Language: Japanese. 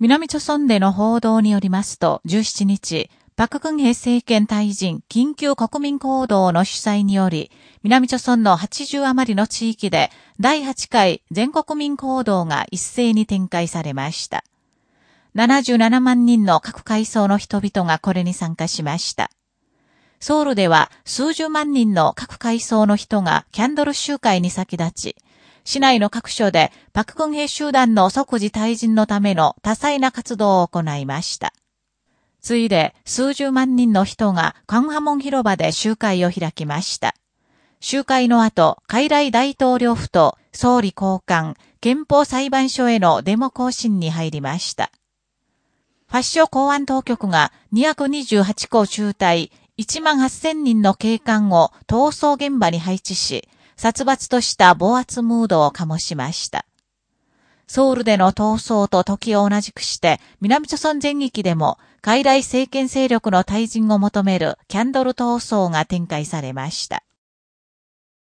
南朝村での報道によりますと、17日、パククンヘ政権退陣緊急国民行動の主催により、南朝村の80余りの地域で第8回全国民行動が一斉に展開されました。77万人の各階層の人々がこれに参加しました。ソウルでは数十万人の各階層の人がキャンドル集会に先立ち、市内の各所でパククン兵集団の即時退陣のための多彩な活動を行いました。ついで数十万人の人がカンハモン広場で集会を開きました。集会の後、海来大統領府と総理交換、憲法裁判所へのデモ行進に入りました。ファッション公安当局が228校中隊1万8000人の警官を逃走現場に配置し、殺伐とした暴圧ムードを醸しました。ソウルでの闘争と時を同じくして、南朝村全域でも、傀儡政権勢力の退陣を求めるキャンドル闘争が展開されました。